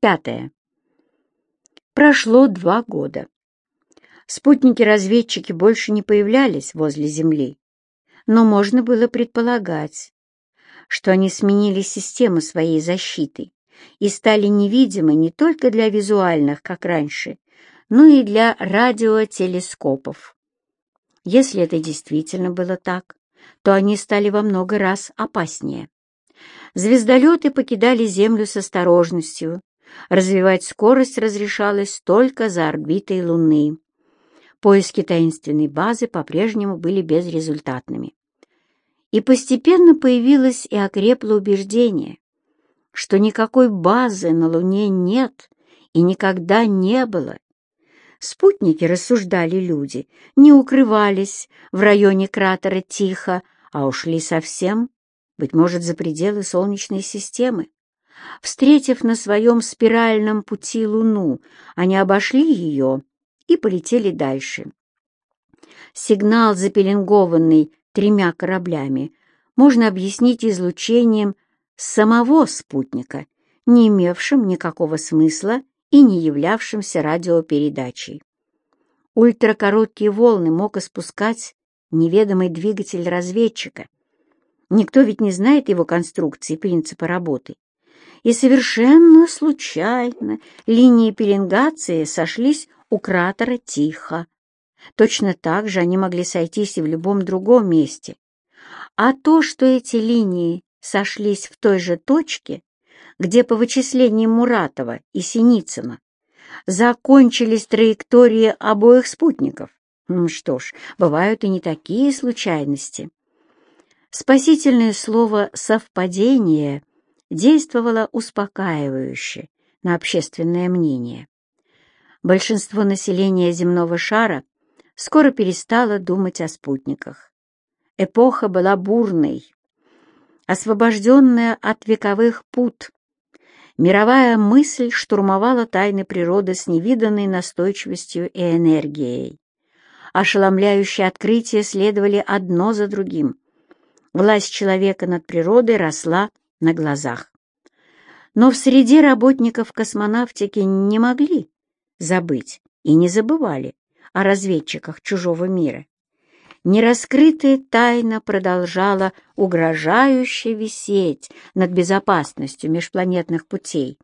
Пятое. Прошло два года. Спутники-разведчики больше не появлялись возле Земли, но можно было предполагать, что они сменили систему своей защиты и стали невидимы не только для визуальных, как раньше, но и для радиотелескопов. Если это действительно было так, то они стали во много раз опаснее. Звездолеты покидали Землю с осторожностью, развивать скорость разрешалось только за орбитой Луны. Поиски таинственной базы по-прежнему были безрезультатными. И постепенно появилось и окрепло убеждение, что никакой базы на Луне нет и никогда не было. Спутники, рассуждали люди, не укрывались в районе кратера тихо, а ушли совсем, быть может, за пределы Солнечной системы. Встретив на своем спиральном пути Луну, они обошли ее и полетели дальше. Сигнал, запеленгованный тремя кораблями, можно объяснить излучением самого спутника, не имевшим никакого смысла и не являвшимся радиопередачей. Ультракороткие волны мог испускать неведомый двигатель разведчика. Никто ведь не знает его конструкции и принципа работы и совершенно случайно линии пеленгации сошлись у кратера Тихо. Точно так же они могли сойтись и в любом другом месте. А то, что эти линии сошлись в той же точке, где по вычислениям Муратова и Синицына закончились траектории обоих спутников, что ж, бывают и не такие случайности. Спасительное слово «совпадение» действовало успокаивающе на общественное мнение. Большинство населения земного шара скоро перестало думать о спутниках. Эпоха была бурной, освобожденная от вековых пут. Мировая мысль штурмовала тайны природы с невиданной настойчивостью и энергией. Ошеломляющие открытия следовали одно за другим. Власть человека над природой росла на глазах. Но в среде работников космонавтики не могли забыть и не забывали о разведчиках чужого мира. Нераскрытая тайна продолжала угрожающе висеть над безопасностью межпланетных путей.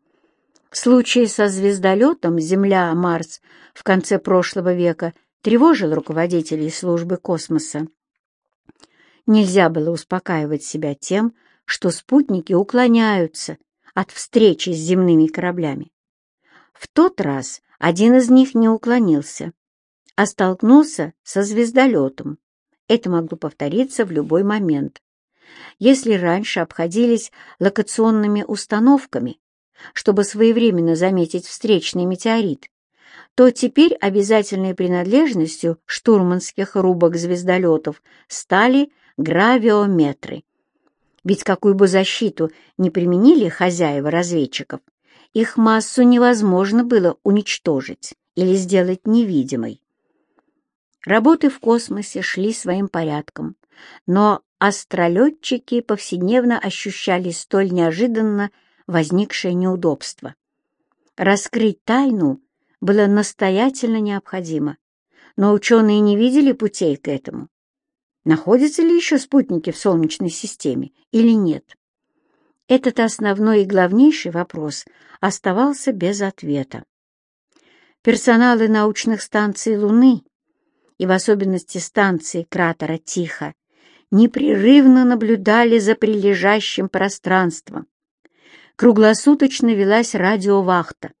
Случай со звездолетом Земля-Марс в конце прошлого века тревожил руководителей службы космоса. Нельзя было успокаивать себя тем, что спутники уклоняются от встречи с земными кораблями. В тот раз один из них не уклонился, а столкнулся со звездолетом. Это могло повториться в любой момент. Если раньше обходились локационными установками, чтобы своевременно заметить встречный метеорит, то теперь обязательной принадлежностью штурманских рубок звездолетов стали гравиометры. Ведь какую бы защиту не применили хозяева разведчиков, их массу невозможно было уничтожить или сделать невидимой. Работы в космосе шли своим порядком, но астролетчики повседневно ощущали столь неожиданно возникшее неудобство. Раскрыть тайну было настоятельно необходимо, но ученые не видели путей к этому. Находятся ли еще спутники в Солнечной системе или нет? Этот основной и главнейший вопрос оставался без ответа. Персоналы научных станций Луны, и в особенности станции кратера Тихо, непрерывно наблюдали за прилежащим пространством. Круглосуточно велась радиовахта.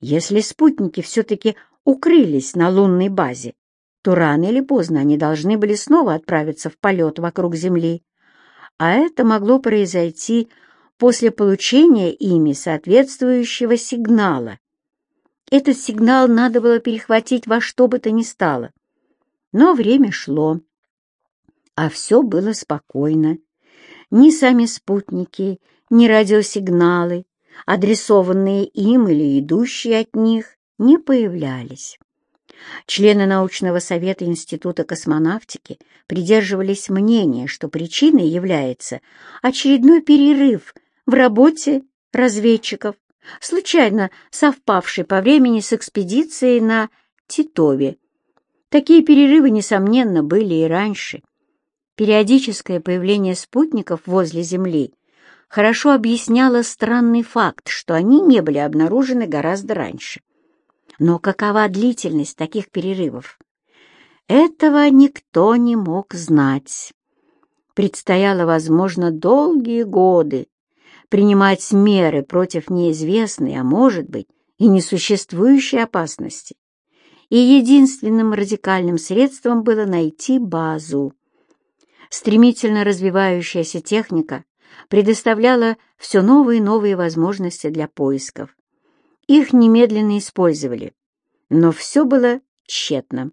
Если спутники все-таки укрылись на лунной базе, то рано или поздно они должны были снова отправиться в полет вокруг Земли, а это могло произойти после получения ими соответствующего сигнала. Этот сигнал надо было перехватить во что бы то ни стало. Но время шло, а все было спокойно. Ни сами спутники, ни радиосигналы, адресованные им или идущие от них, не появлялись. Члены научного совета Института космонавтики придерживались мнения, что причиной является очередной перерыв в работе разведчиков случайно совпавший по времени с экспедицией на Титове. Такие перерывы, несомненно, были и раньше. Периодическое появление спутников возле Земли хорошо объясняло странный факт, что они не были обнаружены гораздо раньше. Но какова длительность таких перерывов? Этого никто не мог знать. Предстояло, возможно, долгие годы принимать меры против неизвестной, а может быть, и несуществующей опасности. И единственным радикальным средством было найти базу. Стремительно развивающаяся техника предоставляла все новые и новые возможности для поисков. Их немедленно использовали, но все было тщетно.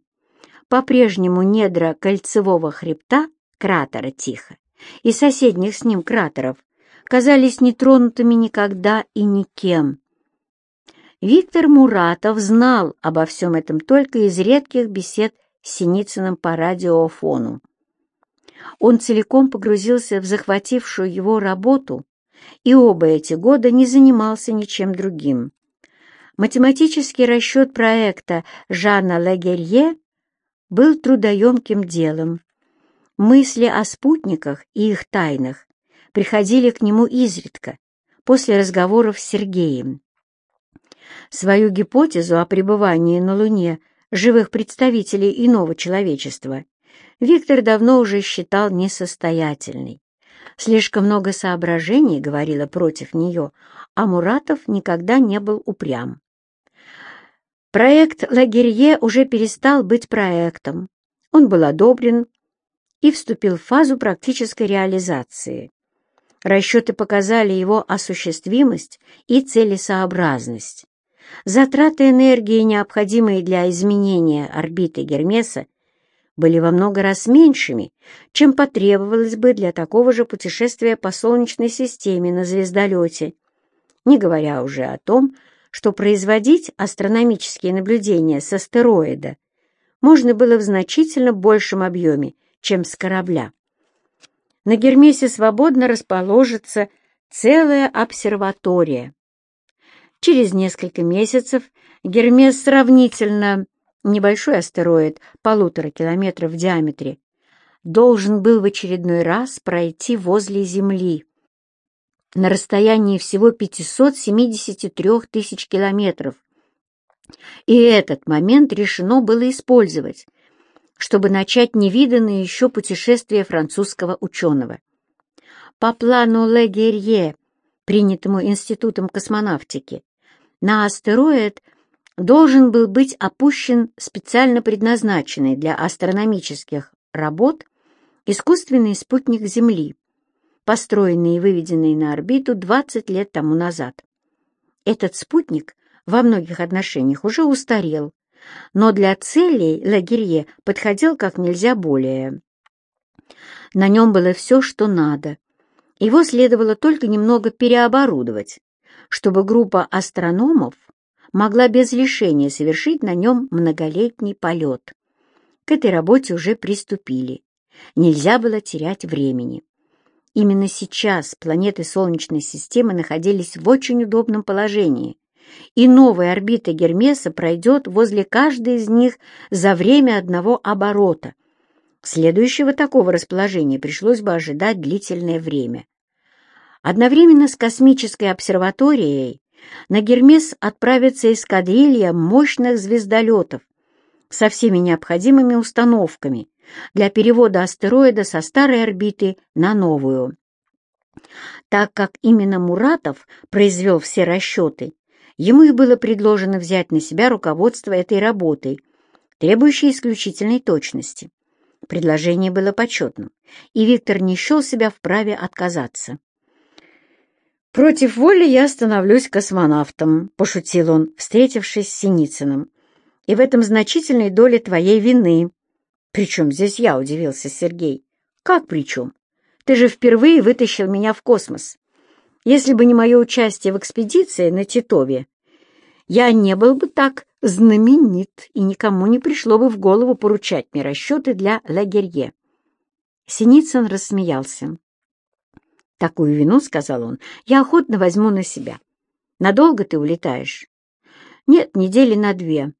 По-прежнему недра кольцевого хребта, кратера Тихо, и соседних с ним кратеров казались нетронутыми никогда и никем. Виктор Муратов знал обо всем этом только из редких бесед с Синицыным по радиофону. Он целиком погрузился в захватившую его работу и оба эти года не занимался ничем другим. Математический расчет проекта Жана Лагерье был трудоемким делом. Мысли о спутниках и их тайнах приходили к нему изредка, после разговоров с Сергеем. Свою гипотезу о пребывании на Луне живых представителей иного человечества Виктор давно уже считал несостоятельной. Слишком много соображений говорило против нее, а Муратов никогда не был упрям. Проект Лагерье уже перестал быть проектом. Он был одобрен и вступил в фазу практической реализации. Расчеты показали его осуществимость и целесообразность. Затраты энергии, необходимые для изменения орбиты Гермеса, были во много раз меньшими, чем потребовалось бы для такого же путешествия по Солнечной системе на звездолете, не говоря уже о том, что производить астрономические наблюдения с астероида можно было в значительно большем объеме, чем с корабля. На Гермесе свободно расположится целая обсерватория. Через несколько месяцев Гермес сравнительно небольшой астероид, полутора километров в диаметре, должен был в очередной раз пройти возле Земли на расстоянии всего 573 тысяч километров. И этот момент решено было использовать, чтобы начать невиданное еще путешествие французского ученого. По плану Легерье, принятому Институтом космонавтики, на астероид – должен был быть опущен специально предназначенный для астрономических работ искусственный спутник Земли, построенный и выведенный на орбиту 20 лет тому назад. Этот спутник во многих отношениях уже устарел, но для целей Лагерье подходил как нельзя более. На нем было все, что надо. Его следовало только немного переоборудовать, чтобы группа астрономов могла без лишения совершить на нем многолетний полет. К этой работе уже приступили. Нельзя было терять времени. Именно сейчас планеты Солнечной системы находились в очень удобном положении, и новая орбита Гермеса пройдет возле каждой из них за время одного оборота. Следующего такого расположения пришлось бы ожидать длительное время. Одновременно с космической обсерваторией на Гермес отправится эскадрилья мощных звездолетов со всеми необходимыми установками для перевода астероида со старой орбиты на новую. Так как именно Муратов произвел все расчеты, ему и было предложено взять на себя руководство этой работой, требующей исключительной точности. Предложение было почетным, и Виктор не счел себя вправе отказаться. «Против воли я становлюсь космонавтом», — пошутил он, встретившись с Синицыным. «И в этом значительной доле твоей вины». «Причем здесь я?» — удивился Сергей. «Как причем? Ты же впервые вытащил меня в космос. Если бы не мое участие в экспедиции на Титове, я не был бы так знаменит, и никому не пришло бы в голову поручать мне расчеты для Лагерье». Синицын рассмеялся. «Такую вину, — сказал он, — я охотно возьму на себя. Надолго ты улетаешь? Нет, недели на две.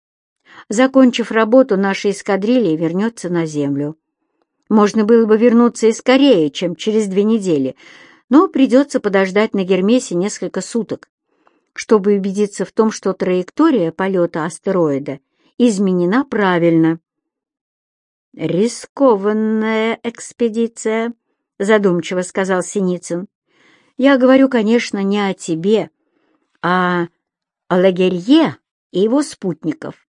Закончив работу, наша эскадрилья вернется на Землю. Можно было бы вернуться и скорее, чем через две недели, но придется подождать на Гермесе несколько суток, чтобы убедиться в том, что траектория полета астероида изменена правильно. «Рискованная экспедиция», — задумчиво сказал Синицын. «Я говорю, конечно, не о тебе, а о Лагерье и его спутников.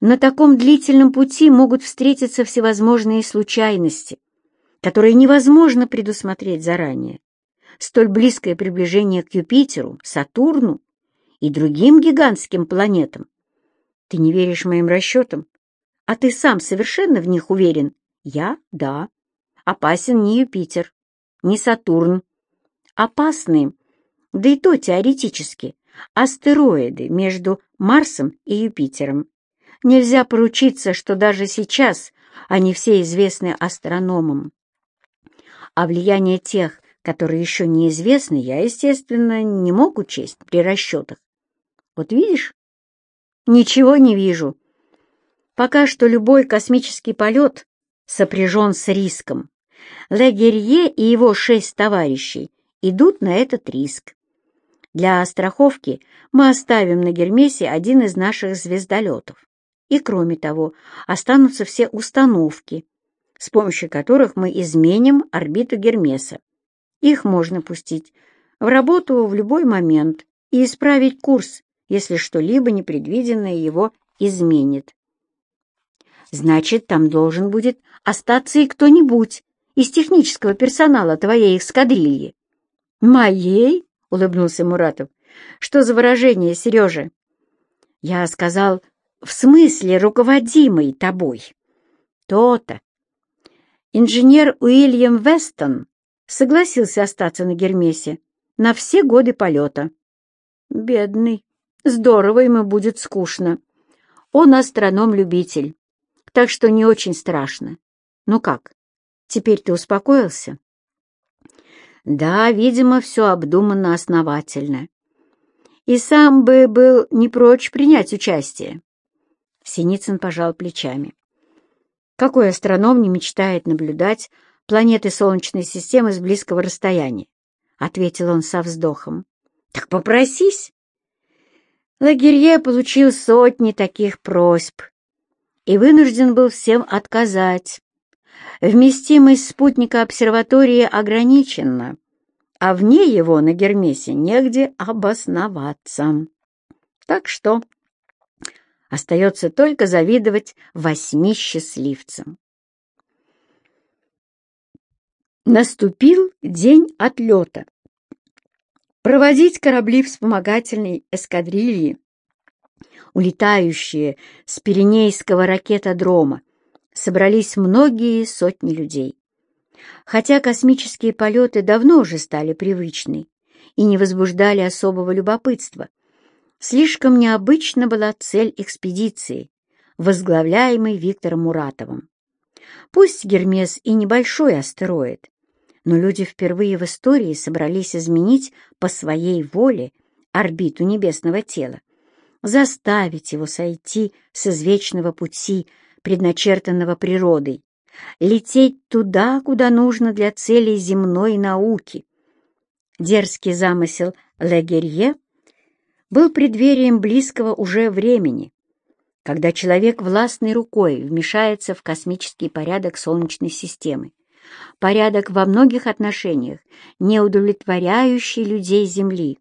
На таком длительном пути могут встретиться всевозможные случайности, которые невозможно предусмотреть заранее. Столь близкое приближение к Юпитеру, Сатурну и другим гигантским планетам. Ты не веришь моим расчетам? А ты сам совершенно в них уверен? Я — да. Опасен не Юпитер, не Сатурн. Опасны, да и то теоретически, астероиды между Марсом и Юпитером. Нельзя поручиться, что даже сейчас они все известны астрономам. А влияние тех, которые еще неизвестны, я, естественно, не мог учесть при расчетах. Вот видишь? Ничего не вижу. Пока что любой космический полет сопряжен с риском. Легерье и его шесть товарищей идут на этот риск. Для страховки мы оставим на Гермесе один из наших звездолетов. И, кроме того, останутся все установки, с помощью которых мы изменим орбиту Гермеса. Их можно пустить в работу в любой момент и исправить курс, если что-либо непредвиденное его изменит. Значит, там должен будет остаться и кто-нибудь из технического персонала твоей эскадрильи. «Моей?» — улыбнулся Муратов. «Что за выражение, Сережа?» «Я сказал в смысле руководимый тобой? То-то. Инженер Уильям Вестон согласился остаться на Гермесе на все годы полета. Бедный. Здорово ему будет скучно. Он астроном-любитель, так что не очень страшно. Ну как, теперь ты успокоился? Да, видимо, все обдумано основательно. И сам бы был не прочь принять участие. Синицын пожал плечами. Какой астроном не мечтает наблюдать планеты Солнечной системы с близкого расстояния? Ответил он со вздохом. Так попросись. Лагерье получил сотни таких просьб и вынужден был всем отказать. Вместимость спутника обсерватории ограничена, а вне его на Гермесе негде обосноваться. Так что Остается только завидовать восьми счастливцам. Наступил день отлета. Проводить корабли вспомогательной эскадрильи, улетающие с Пиренейского ракетодрома, собрались многие сотни людей. Хотя космические полеты давно уже стали привычны и не возбуждали особого любопытства, Слишком необычна была цель экспедиции, возглавляемой Виктором Муратовым. Пусть Гермес и небольшой астероид, но люди впервые в истории собрались изменить по своей воле орбиту небесного тела, заставить его сойти с извечного пути, предначертанного природой, лететь туда, куда нужно для целей земной науки. Дерзкий замысел Легерье был преддверием близкого уже времени, когда человек властной рукой вмешается в космический порядок Солнечной системы, порядок во многих отношениях, не удовлетворяющий людей Земли.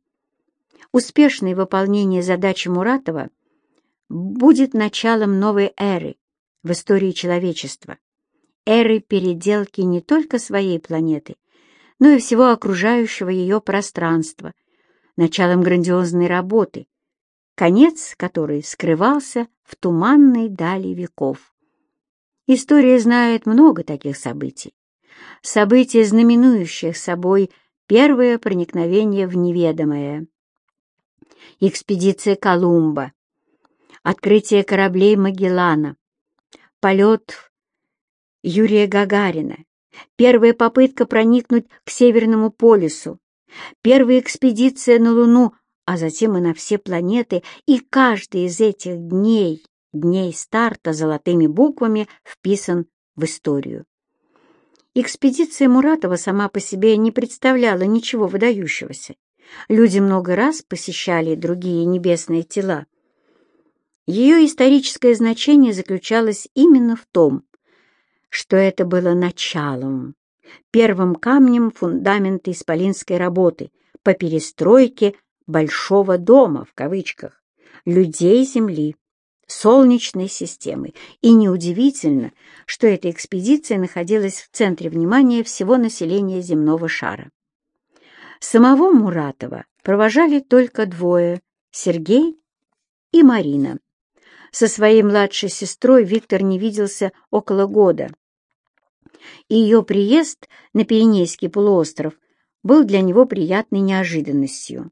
Успешное выполнение задачи Муратова будет началом новой эры в истории человечества, эры переделки не только своей планеты, но и всего окружающего ее пространства – началом грандиозной работы, конец которой скрывался в туманной дали веков. История знает много таких событий. События, знаменующих собой первое проникновение в неведомое. Экспедиция Колумба, открытие кораблей Магеллана, полет Юрия Гагарина, первая попытка проникнуть к Северному полюсу, первая экспедиция на Луну, а затем и на все планеты, и каждый из этих дней, дней старта золотыми буквами вписан в историю. Экспедиция Муратова сама по себе не представляла ничего выдающегося. Люди много раз посещали другие небесные тела. Ее историческое значение заключалось именно в том, что это было началом, первым камнем фундамента исполинской работы по перестройке «большого дома» в кавычках, людей Земли, Солнечной системы. И неудивительно, что эта экспедиция находилась в центре внимания всего населения земного шара. Самого Муратова провожали только двое — Сергей и Марина. Со своей младшей сестрой Виктор не виделся около года, и ее приезд на Пиренейский полуостров был для него приятной неожиданностью.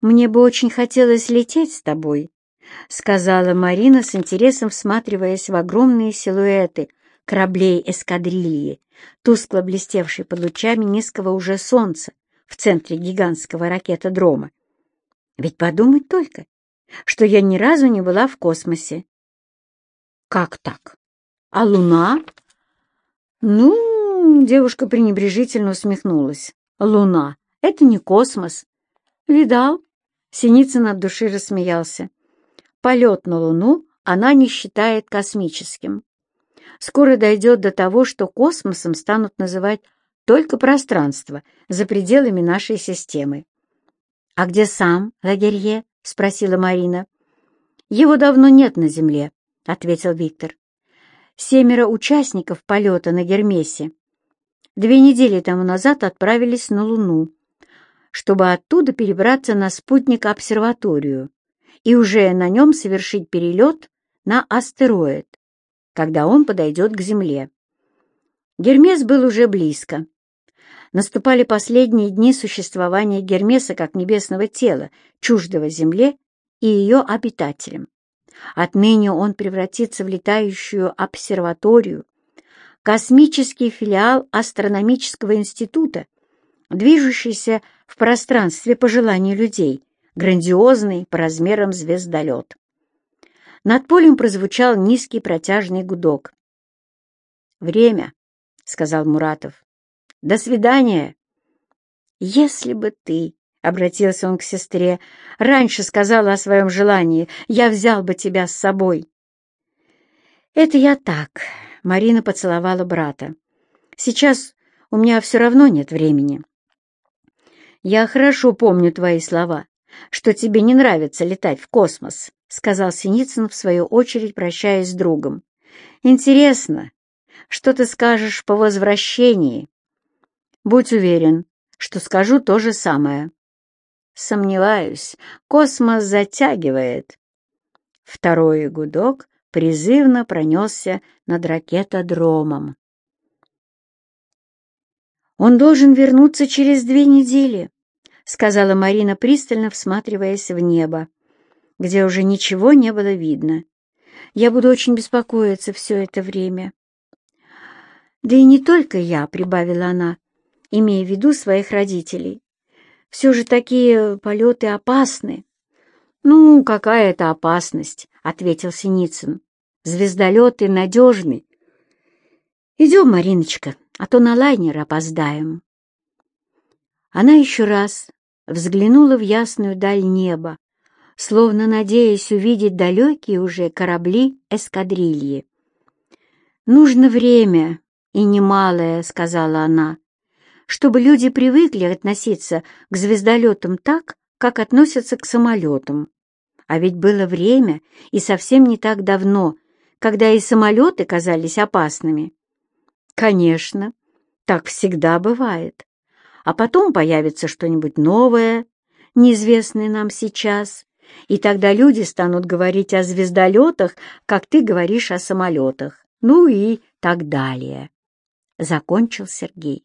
«Мне бы очень хотелось лететь с тобой», — сказала Марина с интересом всматриваясь в огромные силуэты кораблей эскадрильи, тускло блестевшей под лучами низкого уже солнца в центре гигантского ракетодрома. «Ведь подумать только, что я ни разу не была в космосе». «Как так? А Луна?» «Ну...» — девушка пренебрежительно усмехнулась. «Луна — это не космос». «Видал?» — Синицын от души рассмеялся. «Полет на Луну она не считает космическим. Скоро дойдет до того, что космосом станут называть только пространство за пределами нашей системы». «А где сам Лагерье?» — спросила Марина. «Его давно нет на Земле», — ответил Виктор семеро участников полета на Гермесе две недели тому назад отправились на Луну, чтобы оттуда перебраться на спутник-обсерваторию и уже на нем совершить перелет на астероид, когда он подойдет к Земле. Гермес был уже близко. Наступали последние дни существования Гермеса как небесного тела, чуждого Земле и ее обитателям. Отныне он превратится в летающую обсерваторию, космический филиал астрономического института, движущийся в пространстве по желанию людей, грандиозный по размерам звездолет. Над полем прозвучал низкий протяжный гудок. «Время», — сказал Муратов. «До свидания». «Если бы ты — обратился он к сестре, — раньше сказала о своем желании, я взял бы тебя с собой. «Это я так», — Марина поцеловала брата. «Сейчас у меня все равно нет времени». «Я хорошо помню твои слова, что тебе не нравится летать в космос», — сказал Синицын, в свою очередь, прощаясь с другом. «Интересно, что ты скажешь по возвращении?» «Будь уверен, что скажу то же самое». Сомневаюсь, космос затягивает. Второй гудок призывно пронесся над ракетодромом. «Он должен вернуться через две недели», — сказала Марина, пристально всматриваясь в небо, где уже ничего не было видно. «Я буду очень беспокоиться все это время». «Да и не только я», — прибавила она, имея в виду своих родителей. Все же такие полеты опасны. «Ну, какая это опасность?» — ответил Синицын. «Звездолеты надежны. Идем, Мариночка, а то на лайнер опоздаем». Она еще раз взглянула в ясную даль неба, словно надеясь увидеть далекие уже корабли эскадрильи. «Нужно время, и немалое», — сказала она, чтобы люди привыкли относиться к звездолетам так, как относятся к самолетам. А ведь было время, и совсем не так давно, когда и самолеты казались опасными. Конечно, так всегда бывает. А потом появится что-нибудь новое, неизвестное нам сейчас, и тогда люди станут говорить о звездолетах, как ты говоришь о самолетах, ну и так далее. Закончил Сергей.